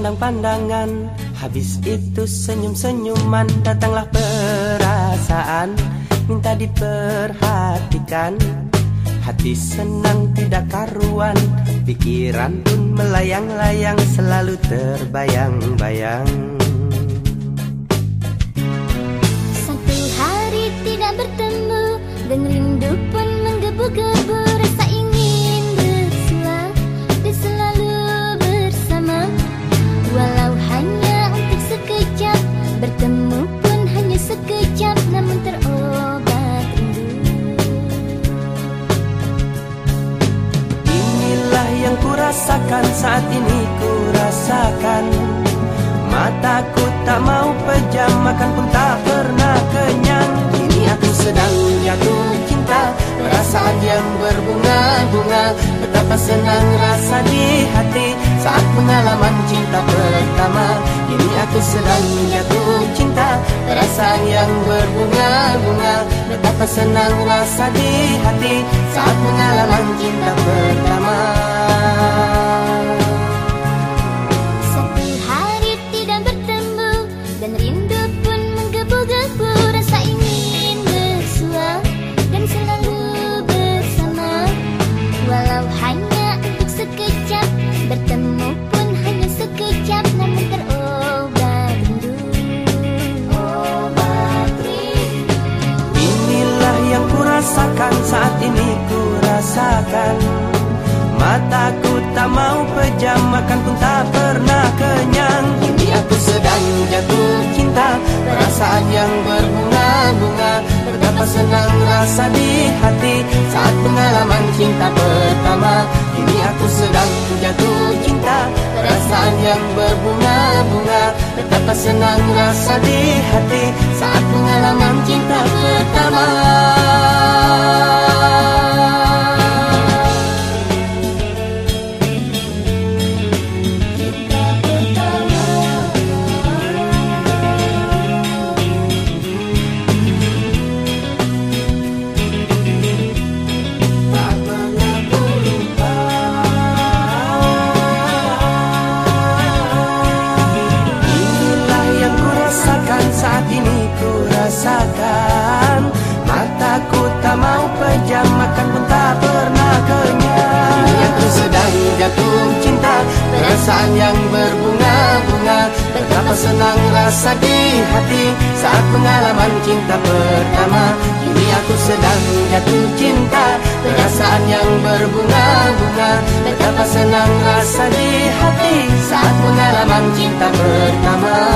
pandangan Habis itu senyum-senyuman Datanglah perasaan. Minta diperhatikan. Hati senang tidak karuan. Pikiran pun melayang-layang Selalu terbayang-bayang. Satu hari tidak bertemu Dan rindu pun yang kurasakan saat ini kurasakan Mataku tak mau pejam Makan pun tak pernah kenyang. Kini aku sedang jatuh cinta Perasaan yang berbunga-bunga. Betapa senang rasa di hati Saat pengalaman cinta pertama. Kini aku sedang jatuh cinta Perasaan yang berbunga-bunga. Betapa senang rasa di hati Saat pengalaman cinta pertama Satu hari tidak bertemu Dan rindu pun menggebu-gebu. Rasa ingin bersua Dan selalu bersama. Walau hanya untuk sekejap Bertemu pun hanya sekejap. Namun terobat rindu. Inilah yang kurasakan saat ini kurasakan. Mataku tak mau pejam Makan pun tak pernah kenyang. Kini aku sedang jatuh cinta Perasaan yang berbunga-bunga. Betapa senang rasa di hati Saat pengalaman cinta pertama. Kini aku sedang jatuh cinta Perasaan yang berbunga-bunga. Betapa senang rasa di hati Saat pengalaman cinta pertama Perasaan yang berbunga-bunga. Betapa senang rasa di hati Saat pengalaman cinta pertama. Kini aku sedang jatuh cinta Perasaan yang berbunga-bunga. Betapa senang rasa di hati Saat pengalaman cinta pertama